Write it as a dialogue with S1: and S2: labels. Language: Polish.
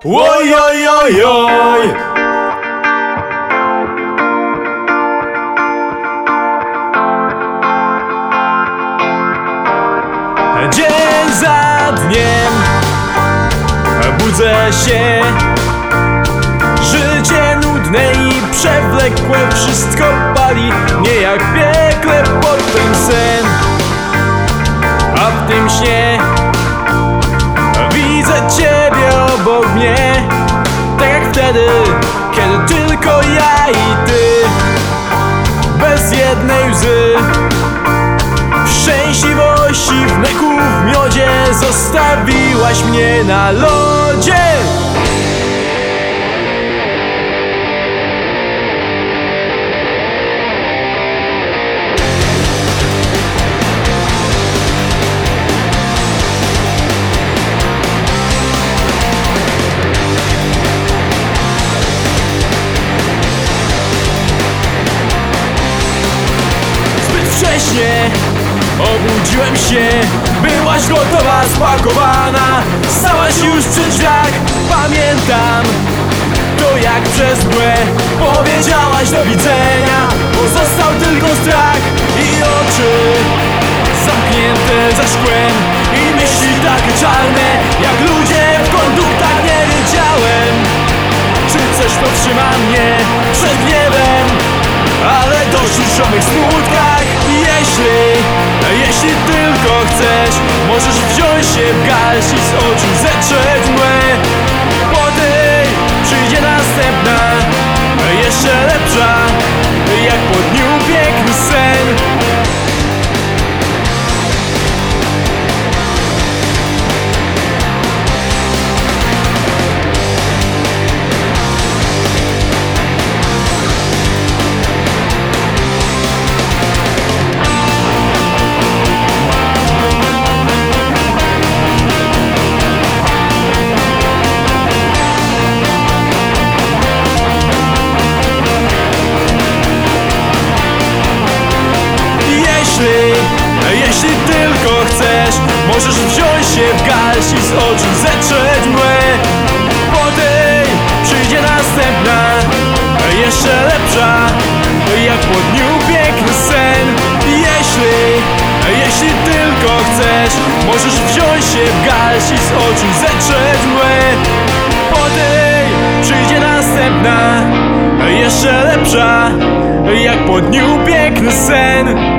S1: Oj, oj, oj, oj. Dzień za dniem Budzę się Życie nudne i przewlekłe Wszystko pali nie jak piekle Potem sen A w tym śnie mnie. Tak jak wtedy Kiedy tylko ja i ty. Bez jednej łzy. W szczęśliwości, w mleku, w miodzie Zostawiłaś mnie na lodzie Wcześnie Obudziłem się, byłaś gotowa, spakowana Stałaś już przy drzwiach, pamiętam To jak przez mgłę powiedziałaś do widzenia. Pozostał tylko strach i oczy Zamknięte za szkłem. I myśli takie czarne Jak ludzie w konduktach nie wiedziałem. Czy coś powstrzyma mnie przed gniewem? Ale dość już o mych smutkach Jeśli, jeśli tylko chcesz Możesz wziąć się w garść i z oczu zetrzeć mgłę Możesz wziąć się w garść i z oczu zetrzeć mgłę. Potem przyjdzie następna Jeszcze lepsza. Jak po dniu piękny sen. Jeśli, jeśli tylko chcesz Możesz wziąć się w garść i z oczu zetrzeć mgłę. Potem przyjdzie następna Jeszcze lepsza. Jak po dniu piękny sen